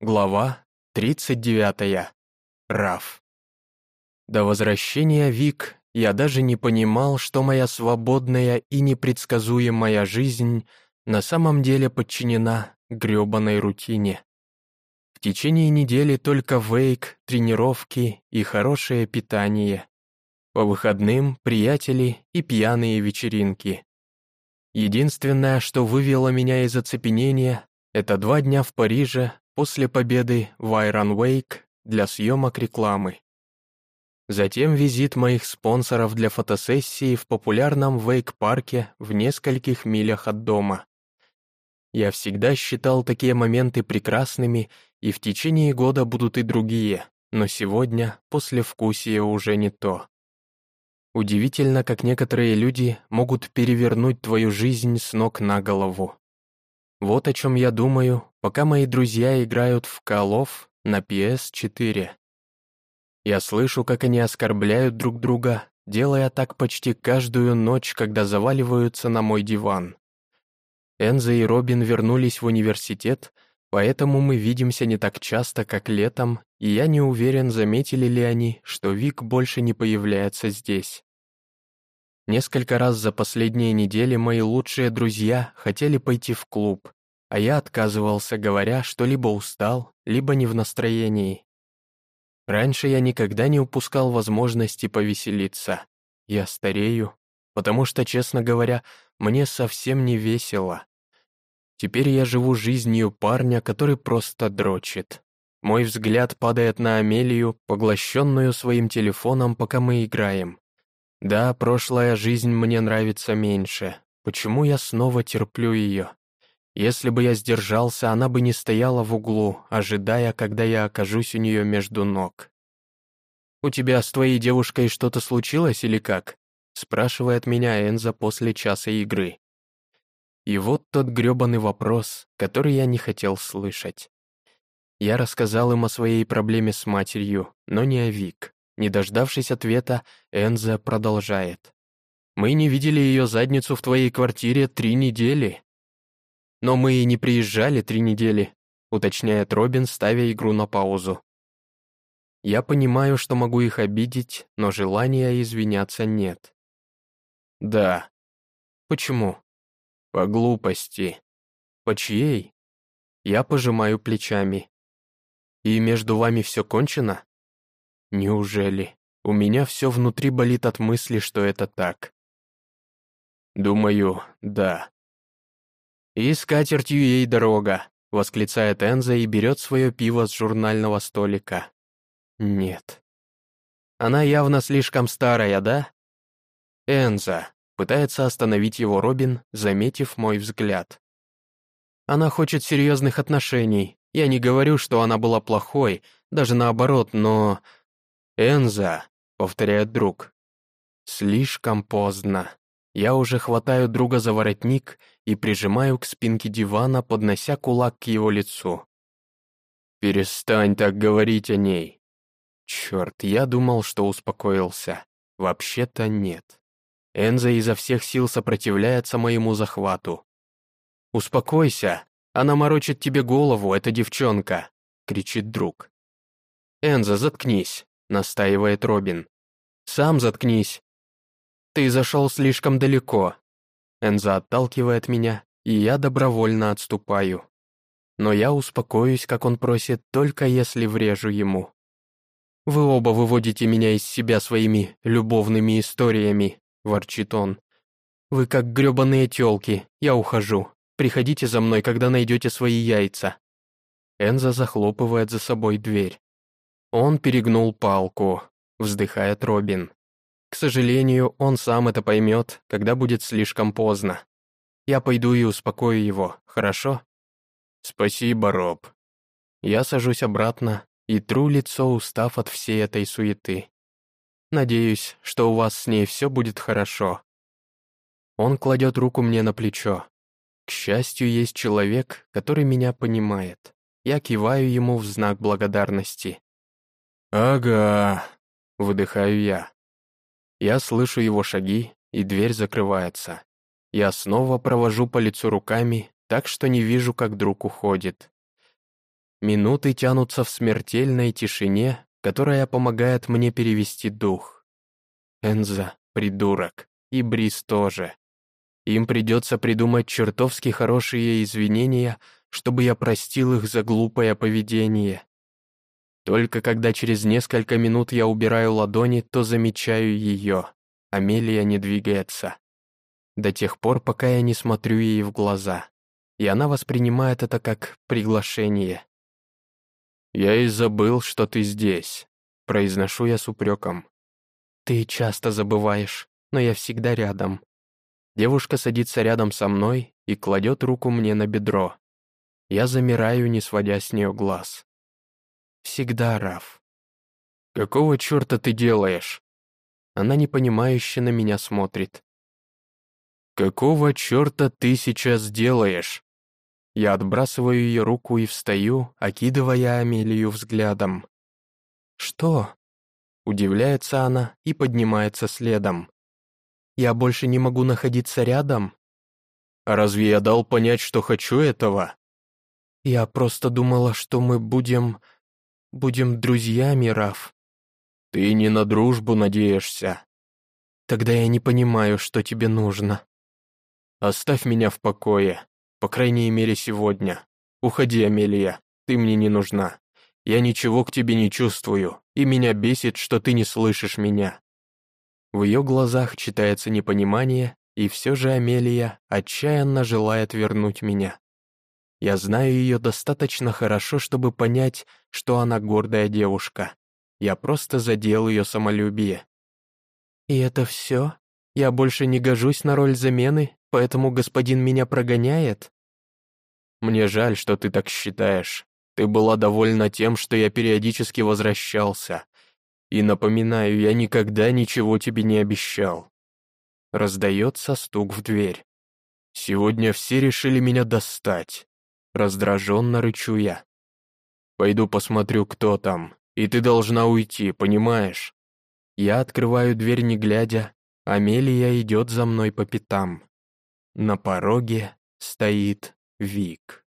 Глава 39. Раф. До возвращения Вик я даже не понимал, что моя свободная и непредсказуемая жизнь на самом деле подчинена грёбаной рутине. В течение недели только вейк, тренировки и хорошее питание. По выходным приятели и пьяные вечеринки. Единственное, что вывело меня из оцепенения, это два дня в Париже после победы в Iron Wake для съемок рекламы. Затем визит моих спонсоров для фотосессии в популярном вейк-парке в нескольких милях от дома. Я всегда считал такие моменты прекрасными, и в течение года будут и другие, но сегодня послевкусие уже не то. Удивительно, как некоторые люди могут перевернуть твою жизнь с ног на голову. Вот о чем я думаю, пока мои друзья играют в of на PS4. Я слышу, как они оскорбляют друг друга, делая так почти каждую ночь, когда заваливаются на мой диван. Энза и Робин вернулись в университет, поэтому мы видимся не так часто, как летом, и я не уверен, заметили ли они, что Вик больше не появляется здесь. Несколько раз за последние недели мои лучшие друзья хотели пойти в клуб, а я отказывался, говоря, что либо устал, либо не в настроении. Раньше я никогда не упускал возможности повеселиться. Я старею, потому что, честно говоря, мне совсем не весело. Теперь я живу жизнью парня, который просто дрочит. Мой взгляд падает на Амелию, поглощенную своим телефоном, пока мы играем. Да, прошлая жизнь мне нравится меньше. Почему я снова терплю ее? Если бы я сдержался, она бы не стояла в углу, ожидая, когда я окажусь у нее между ног. «У тебя с твоей девушкой что-то случилось или как?» спрашивает меня Энза после часа игры. И вот тот грёбаный вопрос, который я не хотел слышать. Я рассказал им о своей проблеме с матерью, но не о Вик. Не дождавшись ответа, Энза продолжает. «Мы не видели ее задницу в твоей квартире три недели». «Но мы и не приезжали три недели», уточняет Робин, ставя игру на паузу. Я понимаю, что могу их обидеть, но желания извиняться нет. Да. Почему? По глупости. По чьей? Я пожимаю плечами. И между вами все кончено? Неужели? У меня все внутри болит от мысли, что это так. Думаю, да. «И с катертью ей дорога», — восклицает Энза и берет свое пиво с журнального столика. «Нет». «Она явно слишком старая, да?» «Энза», — пытается остановить его Робин, заметив мой взгляд. «Она хочет серьезных отношений. Я не говорю, что она была плохой, даже наоборот, но «Энза», — повторяет друг. Слишком поздно. Я уже хватаю друга за воротник и прижимаю к спинке дивана, поднося кулак к его лицу. «Перестань так говорить о ней». Черт, я думал, что успокоился. Вообще-то нет. Энза изо всех сил сопротивляется моему захвату. «Успокойся, она морочит тебе голову, эта девчонка», — кричит друг. «Энза, заткнись. — настаивает Робин. «Сам заткнись. Ты зашел слишком далеко». Энза отталкивает меня, и я добровольно отступаю. Но я успокоюсь, как он просит, только если врежу ему. «Вы оба выводите меня из себя своими любовными историями», — ворчит он. «Вы как грёбаные тёлки, я ухожу. Приходите за мной, когда найдете свои яйца». Энза захлопывает за собой дверь. Он перегнул палку, вздыхает Робин. К сожалению, он сам это поймет, когда будет слишком поздно. Я пойду и успокою его, хорошо? Спасибо, Роб. Я сажусь обратно и тру лицо, устав от всей этой суеты. Надеюсь, что у вас с ней все будет хорошо. Он кладет руку мне на плечо. К счастью, есть человек, который меня понимает. Я киваю ему в знак благодарности. «Ага», — выдыхаю я. Я слышу его шаги, и дверь закрывается. Я снова провожу по лицу руками, так что не вижу, как друг уходит. Минуты тянутся в смертельной тишине, которая помогает мне перевести дух. Энза — придурок, и Брис тоже. Им придется придумать чертовски хорошие извинения, чтобы я простил их за глупое поведение. Только когда через несколько минут я убираю ладони, то замечаю ее. Амелия не двигается. До тех пор, пока я не смотрю ей в глаза. И она воспринимает это как приглашение. «Я и забыл, что ты здесь», — произношу я с упреком. «Ты часто забываешь, но я всегда рядом». Девушка садится рядом со мной и кладет руку мне на бедро. Я замираю, не сводя с нее глаз. Всегда, Раф. Какого черта ты делаешь? Она непонимающе на меня смотрит. Какого черта ты сейчас делаешь? Я отбрасываю ее руку и встаю, окидывая Амелию взглядом. «Что?» Удивляется она и поднимается следом. «Я больше не могу находиться рядом?» «А разве я дал понять, что хочу этого?» «Я просто думала, что мы будем...» Будем друзьями, Раф». «Ты не на дружбу надеешься». «Тогда я не понимаю, что тебе нужно». «Оставь меня в покое, по крайней мере сегодня. Уходи, Амелия, ты мне не нужна. Я ничего к тебе не чувствую, и меня бесит, что ты не слышишь меня». В ее глазах читается непонимание, и все же Амелия отчаянно желает вернуть меня. Я знаю ее достаточно хорошо, чтобы понять, что она гордая девушка. Я просто задел ее самолюбие. «И это все? Я больше не гожусь на роль замены, поэтому господин меня прогоняет?» «Мне жаль, что ты так считаешь. Ты была довольна тем, что я периодически возвращался. И напоминаю, я никогда ничего тебе не обещал». Раздается стук в дверь. «Сегодня все решили меня достать. Раздраженно рычу я. «Пойду посмотрю, кто там, и ты должна уйти, понимаешь?» Я открываю дверь не глядя, Амелия идет за мной по пятам. На пороге стоит Вик.